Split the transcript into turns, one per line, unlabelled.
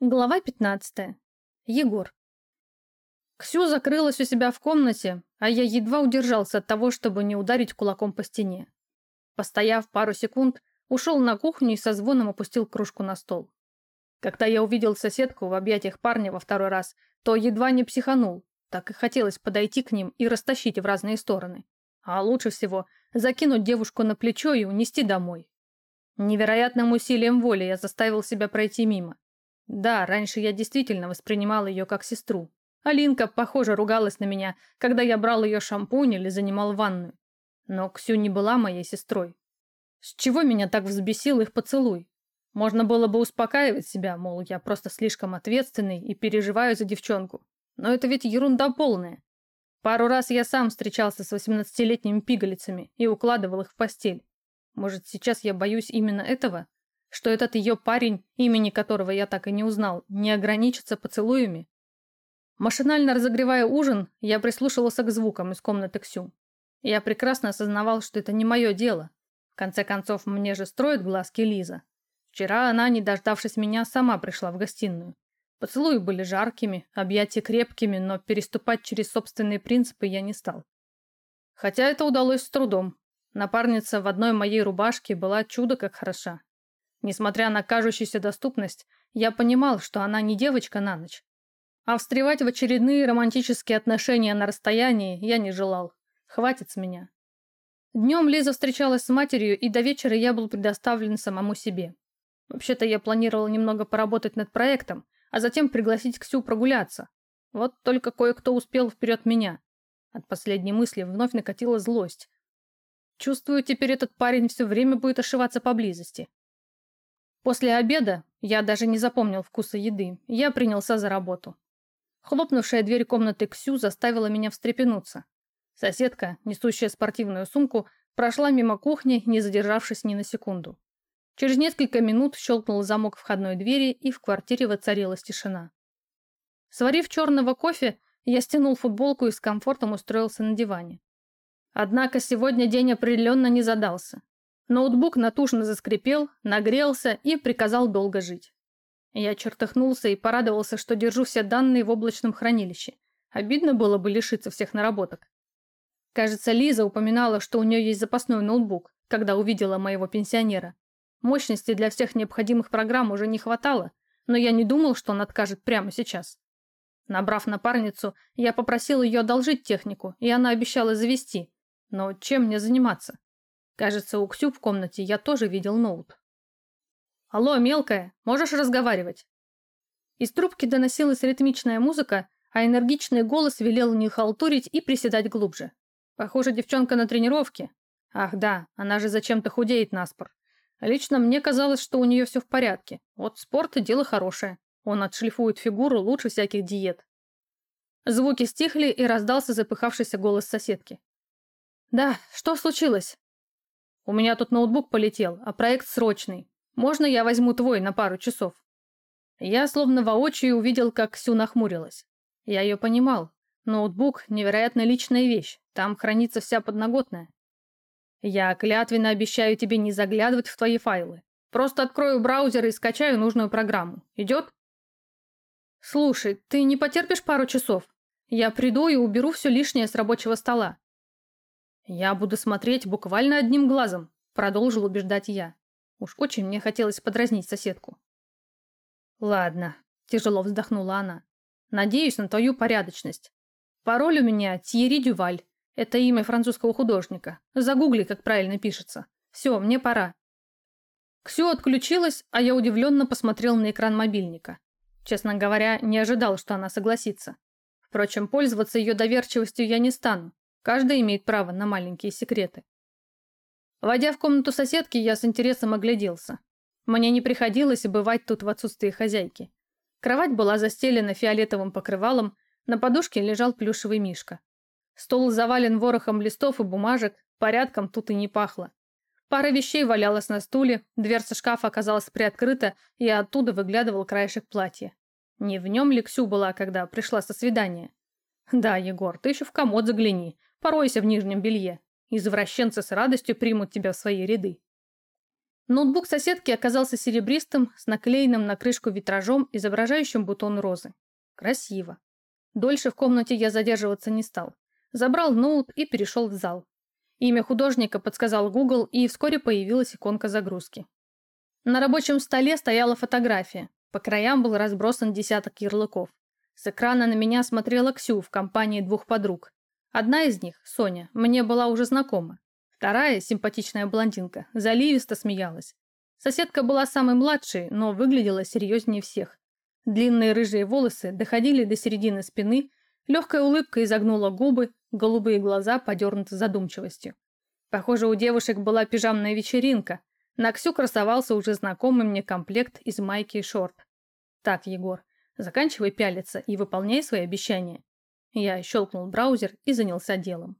Глава 15. Егор. Ксю закрылась у себя в комнате, а я едва удержался от того, чтобы не ударить кулаком по стене. Постояв пару секунд, ушел на кухню и со звоном опустил кружку на стол. Когда я увидел соседку в объятиях парня во второй раз, то едва не психанул, так и хотелось подойти к ним и растащить в разные стороны. А лучше всего закинуть девушку на плечо и унести домой. Невероятным усилием воли я заставил себя пройти мимо. Да, раньше я действительно воспринимал ее как сестру. Алинка, похоже, ругалась на меня, когда я брал ее шампунь или занимал ванную. Но Ксю не была моей сестрой. С чего меня так взбесил их поцелуй? Можно было бы успокаивать себя, мол, я просто слишком ответственный и переживаю за девчонку. Но это ведь ерунда полная. Пару раз я сам встречался с 18-летними пигалицами и укладывал их в постель. Может, сейчас я боюсь именно этого? Что этот ее парень, имени которого я так и не узнал, не ограничится поцелуями. Машинально разогревая ужин, я прислушивался к звукам из комнаты Ксю. Я прекрасно осознавал, что это не мое дело. В конце концов, мне же строит глазки Лиза. Вчера она, не дождавшись меня, сама пришла в гостиную. Поцелуи были жаркими, объятия крепкими, но переступать через собственные принципы я не стал. Хотя это удалось с трудом. Напарница в одной моей рубашке была чудо как хороша. Несмотря на кажущуюся доступность, я понимал, что она не девочка на ночь. А встревать в очередные романтические отношения на расстоянии я не желал. Хватит с меня. Днем Лиза встречалась с матерью, и до вечера я был предоставлен самому себе. Вообще-то я планировал немного поработать над проектом, а затем пригласить Ксю прогуляться. Вот только кое-кто успел вперед меня. От последней мысли вновь накатила злость. Чувствую, теперь этот парень все время будет ошиваться поблизости. После обеда, я даже не запомнил вкуса еды, я принялся за работу. Хлопнувшая дверь комнаты Ксю заставила меня встрепенуться. Соседка, несущая спортивную сумку, прошла мимо кухни, не задержавшись ни на секунду. Через несколько минут щелкнул замок входной двери, и в квартире воцарилась тишина. Сварив черного кофе, я стянул футболку и с комфортом устроился на диване. Однако сегодня день определенно не задался. Ноутбук натужно заскрипел, нагрелся и приказал долго жить. Я чертыхнулся и порадовался, что держу все данные в облачном хранилище. Обидно было бы лишиться всех наработок. Кажется, Лиза упоминала, что у нее есть запасной ноутбук, когда увидела моего пенсионера. Мощности для всех необходимых программ уже не хватало, но я не думал, что он откажет прямо сейчас. Набрав напарницу, я попросил ее одолжить технику, и она обещала завести. Но чем мне заниматься? Кажется, у Ксю в комнате я тоже видел ноут. «Алло, мелкая, можешь разговаривать?» Из трубки доносилась ритмичная музыка, а энергичный голос велел не халтурить и приседать глубже. Похоже, девчонка на тренировке. Ах да, она же зачем-то худеет наспор. Лично мне казалось, что у нее все в порядке. Вот спорт – дело хорошее. Он отшлифует фигуру лучше всяких диет. Звуки стихли, и раздался запыхавшийся голос соседки. «Да, что случилось?» У меня тут ноутбук полетел, а проект срочный. Можно я возьму твой на пару часов?» Я словно воочию увидел, как Ксю нахмурилась. Я ее понимал. Ноутбук – невероятно личная вещь. Там хранится вся подноготная. Я клятвенно обещаю тебе не заглядывать в твои файлы. Просто открою браузер и скачаю нужную программу. Идет? Слушай, ты не потерпишь пару часов? Я приду и уберу все лишнее с рабочего стола. «Я буду смотреть буквально одним глазом», – продолжил убеждать я. Уж очень мне хотелось подразнить соседку. «Ладно», – тяжело вздохнула она. «Надеюсь на твою порядочность. Пароль у меня Тьерри Дюваль. Это имя французского художника. Загугли, как правильно пишется. Все, мне пора». Ксю отключилась, а я удивленно посмотрел на экран мобильника. Честно говоря, не ожидал, что она согласится. Впрочем, пользоваться ее доверчивостью я не стану. Каждый имеет право на маленькие секреты. Войдя в комнату соседки, я с интересом огляделся. Мне не приходилось бывать тут в отсутствии хозяйки. Кровать была застелена фиолетовым покрывалом, на подушке лежал плюшевый мишка. Стол завален ворохом листов и бумажек, порядком тут и не пахло. Пара вещей валялась на стуле, дверца шкафа оказалась приоткрыта, и оттуда выглядывал краешек платья. Не в нем ли Ксю была, когда пришла со свидания? Да, Егор, ты еще в комод загляни. Поройся в нижнем белье. Извращенцы с радостью примут тебя в свои ряды. Ноутбук соседки оказался серебристым, с наклеенным на крышку витражом, изображающим бутон розы. Красиво. Дольше в комнате я задерживаться не стал. Забрал ноут и перешел в зал. Имя художника подсказал Google, и вскоре появилась иконка загрузки. На рабочем столе стояла фотография. По краям был разбросан десяток ярлыков. С экрана на меня смотрела Ксю в компании двух подруг. Одна из них, Соня, мне была уже знакома. Вторая, симпатичная блондинка, заливисто смеялась. Соседка была самой младшей, но выглядела серьезнее всех. Длинные рыжие волосы доходили до середины спины, легкая улыбка изогнула губы, голубые глаза подернуты задумчивостью. Похоже, у девушек была пижамная вечеринка. На Ксю красовался уже знакомый мне комплект из майки и шорт. Так, Егор, заканчивай пялиться и выполняй свои обещания. Я щелкнул браузер и занялся делом.